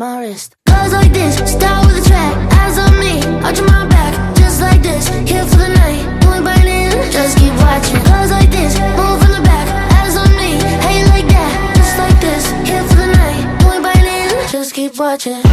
my wrist. Goes like this, start with a track, eyes on me, arching my back, just like this. Here for the night, ain't biting, just keep watching. Goes like this, move from the back, eyes on me, hey like that, just like this. Here for the night, ain't biting, just keep watching.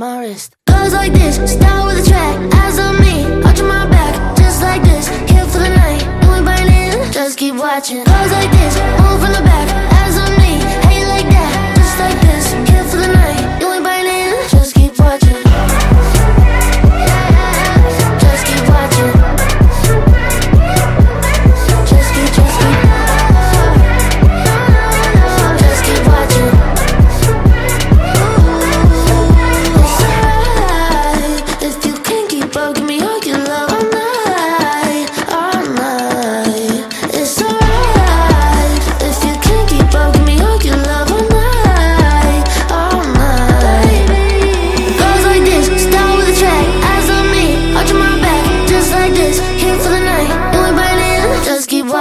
My wrist. Goes like this. Start with a track. Eyes on me. Arching my back. Just like this. Here for the night. Ain't biting. Just keep watching.